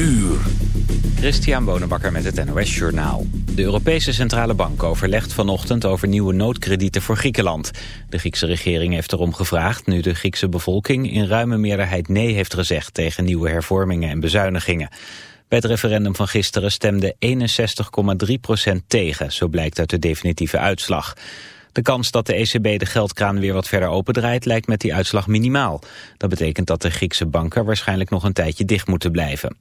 uur. Christian Bonenbakker met het NOS Journaal. De Europese Centrale Bank overlegt vanochtend over nieuwe noodkredieten voor Griekenland. De Griekse regering heeft erom gevraagd nu de Griekse bevolking in ruime meerderheid nee heeft gezegd tegen nieuwe hervormingen en bezuinigingen. Bij het referendum van gisteren stemde 61,3% tegen, zo blijkt uit de definitieve uitslag. De kans dat de ECB de geldkraan weer wat verder opendraait lijkt met die uitslag minimaal. Dat betekent dat de Griekse banken waarschijnlijk nog een tijdje dicht moeten blijven.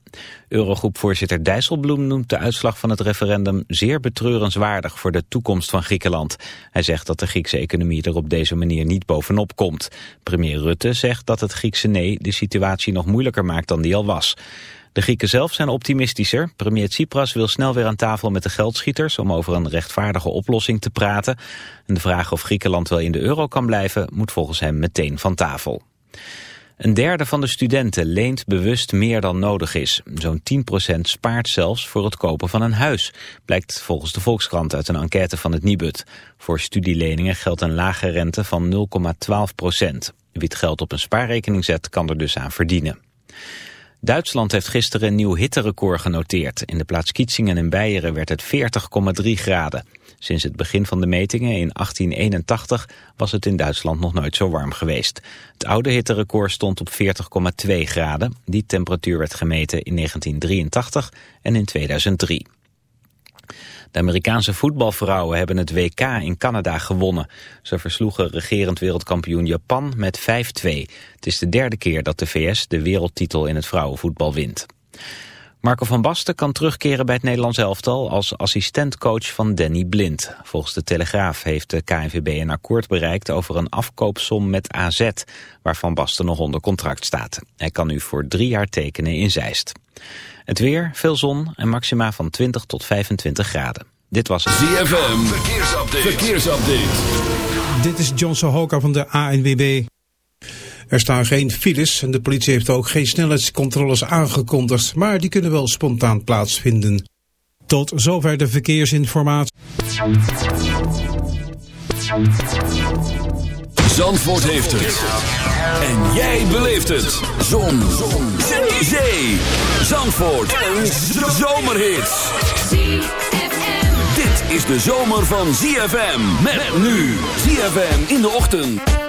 Eurogroepvoorzitter Dijsselbloem noemt de uitslag van het referendum zeer betreurenswaardig voor de toekomst van Griekenland. Hij zegt dat de Griekse economie er op deze manier niet bovenop komt. Premier Rutte zegt dat het Griekse nee de situatie nog moeilijker maakt dan die al was. De Grieken zelf zijn optimistischer. Premier Tsipras wil snel weer aan tafel met de geldschieters om over een rechtvaardige oplossing te praten. En de vraag of Griekenland wel in de euro kan blijven moet volgens hem meteen van tafel. Een derde van de studenten leent bewust meer dan nodig is. Zo'n 10% spaart zelfs voor het kopen van een huis, blijkt volgens de Volkskrant uit een enquête van het Nibud. Voor studieleningen geldt een lage rente van 0,12%. Wie het geld op een spaarrekening zet, kan er dus aan verdienen. Duitsland heeft gisteren een nieuw hitterecord genoteerd. In de plaats Kietsingen en Beieren werd het 40,3 graden. Sinds het begin van de metingen in 1881 was het in Duitsland nog nooit zo warm geweest. Het oude hitterecord stond op 40,2 graden. Die temperatuur werd gemeten in 1983 en in 2003. De Amerikaanse voetbalvrouwen hebben het WK in Canada gewonnen. Ze versloegen regerend wereldkampioen Japan met 5-2. Het is de derde keer dat de VS de wereldtitel in het vrouwenvoetbal wint. Marco van Basten kan terugkeren bij het Nederlands elftal als assistentcoach van Danny Blind. Volgens de Telegraaf heeft de KNVB een akkoord bereikt over een afkoopsom met AZ, waar Van Basten nog onder contract staat. Hij kan nu voor drie jaar tekenen in Zeist. Het weer, veel zon en maxima van 20 tot 25 graden. Dit was het. ZFM, verkeersupdate. verkeersupdate. Dit is John Sohoka van de ANWB. Er staan geen files en de politie heeft ook geen snelheidscontroles aangekondigd, maar die kunnen wel spontaan plaatsvinden. Tot zover de verkeersinformatie. Zandvoort heeft het. En jij beleeft het. Zon. Zon. Zee. Zandvoort. Een zomerhit. Dit is de zomer van ZFM. Met nu. ZFM in de ochtend.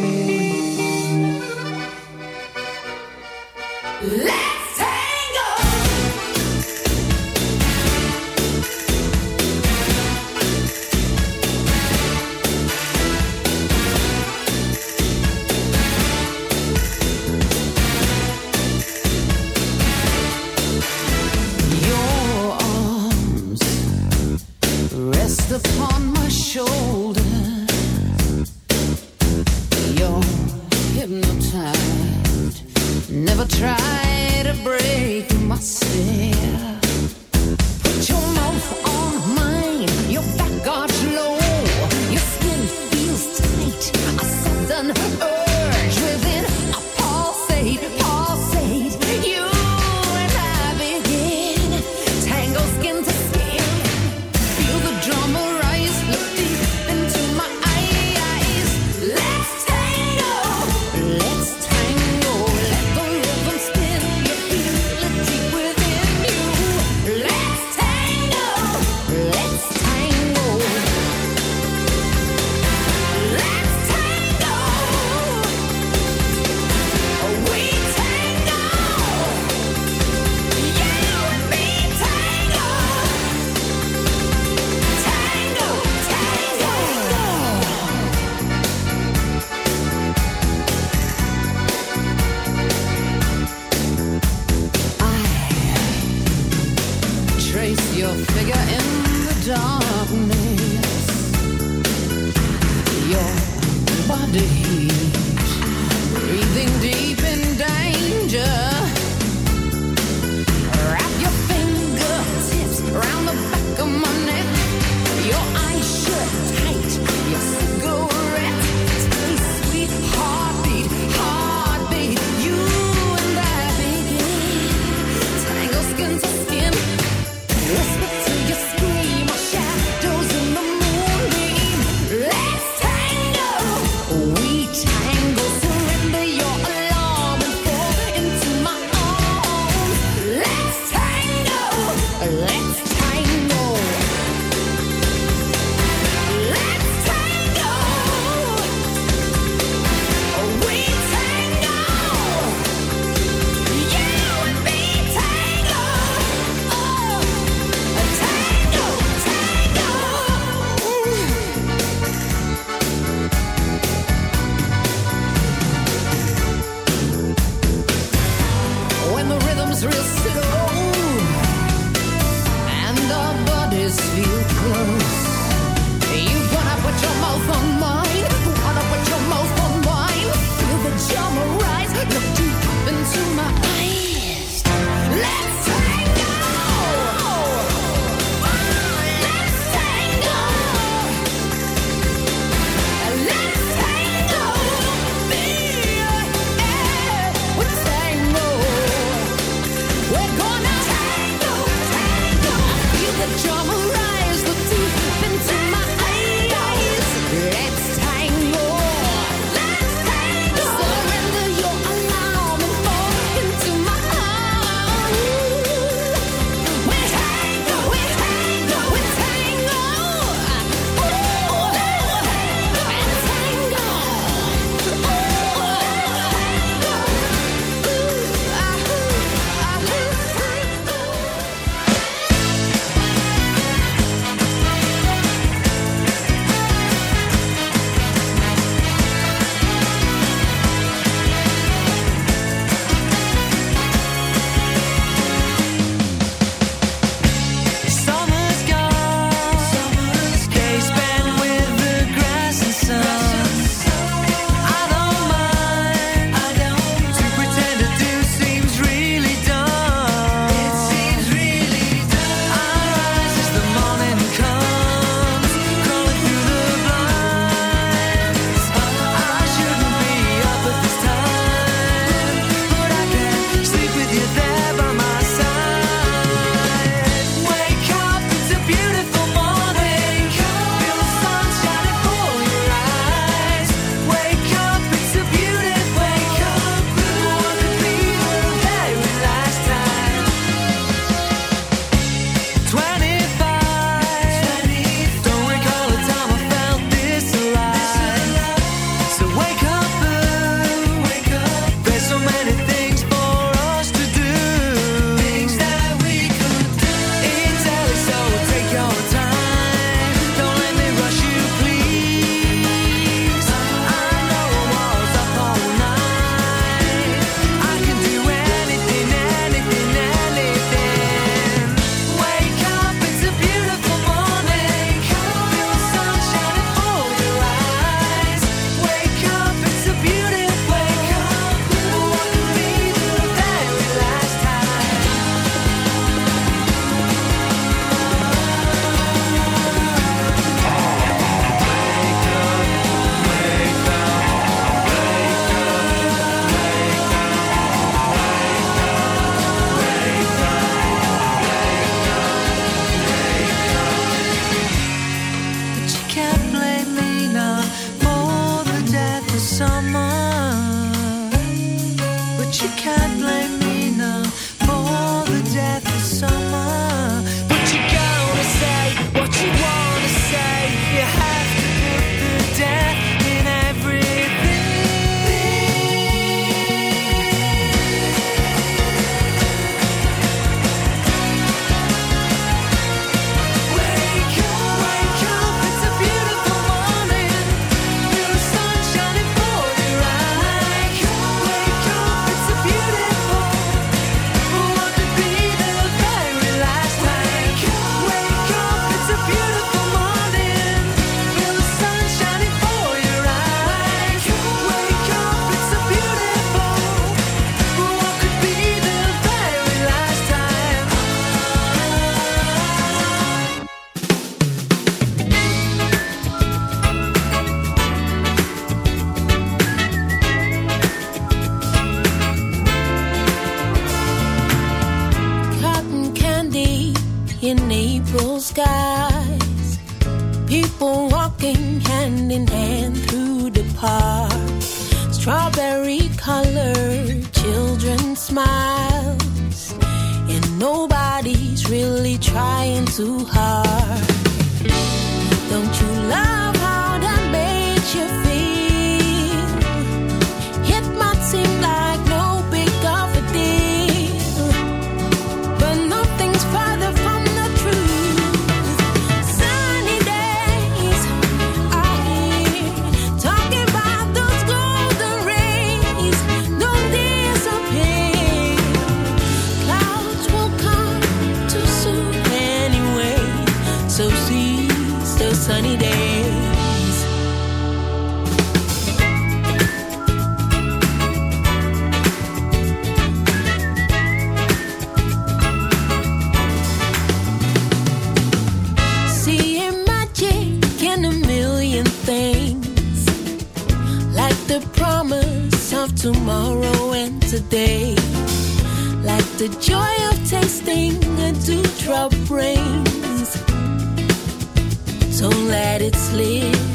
so let it slip.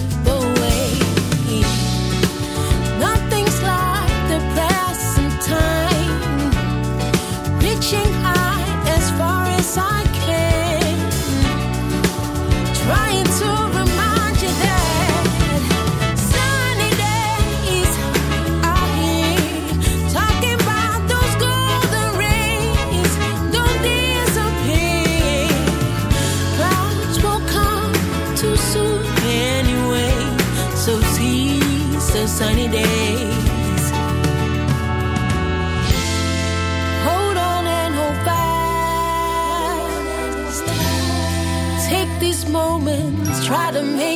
try to make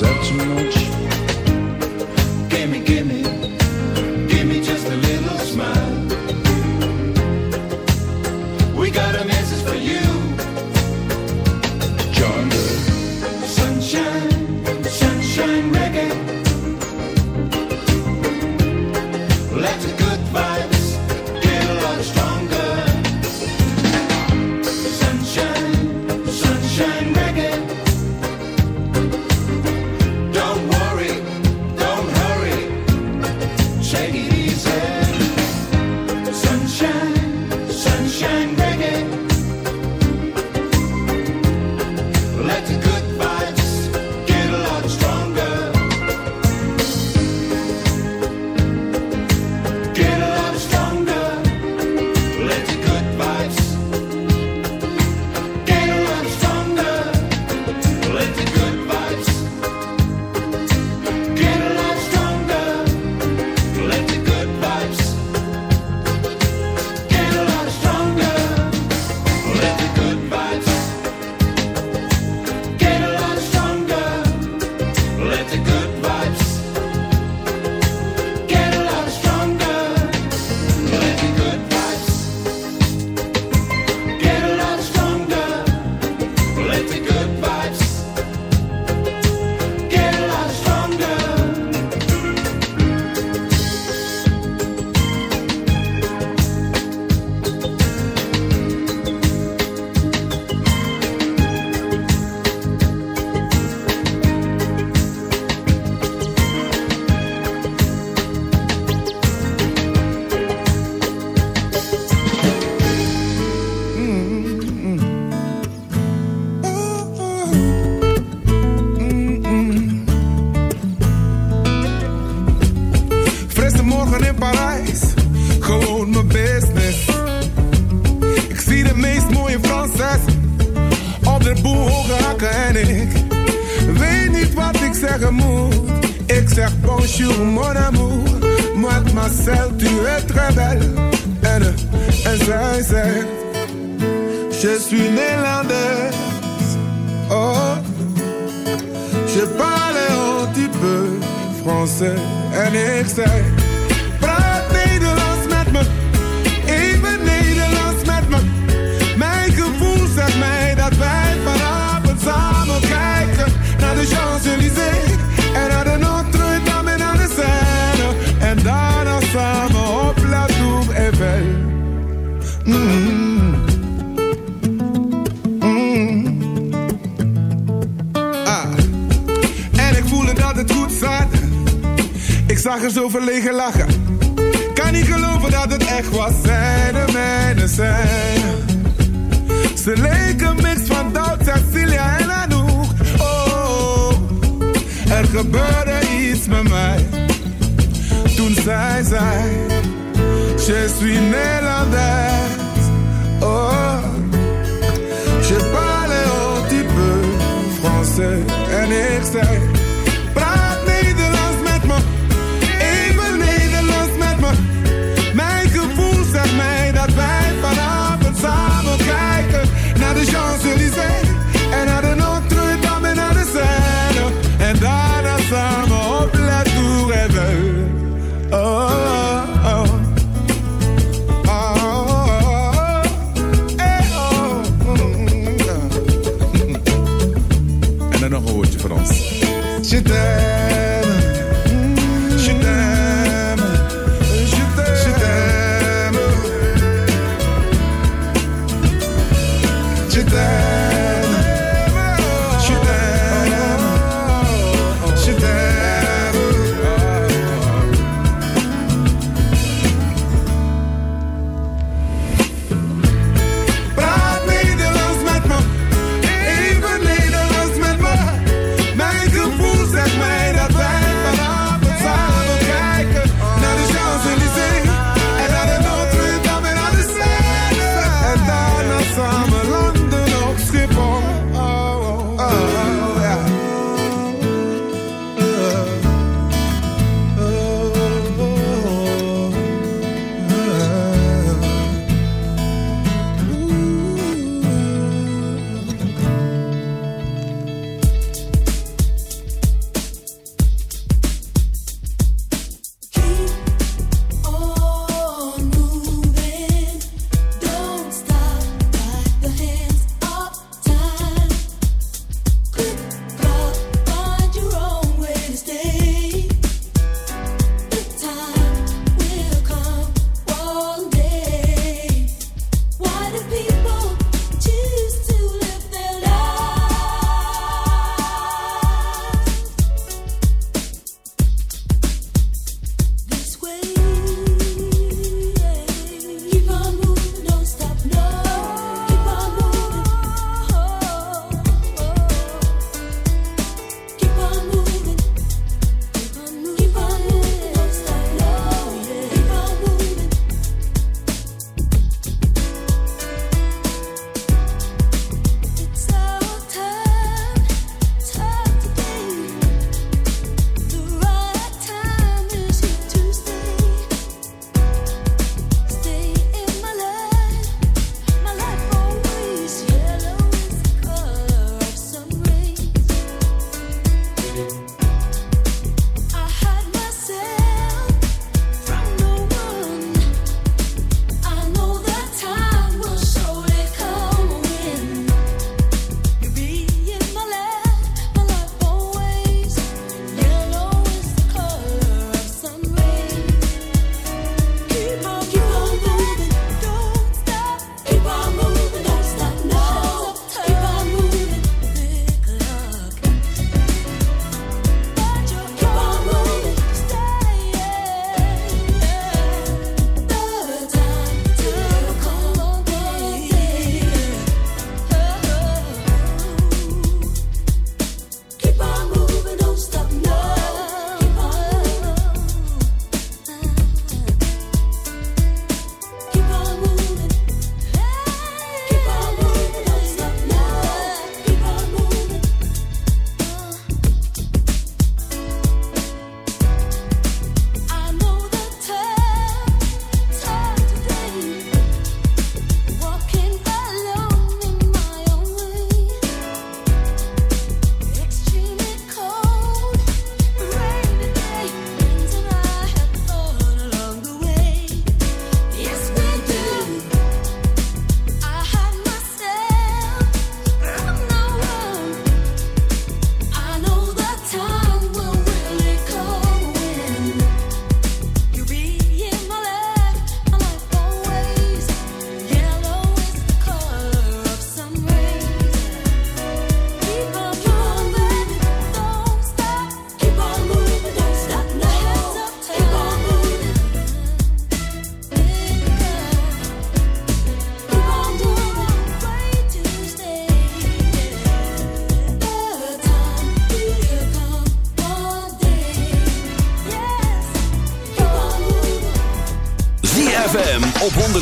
that too much?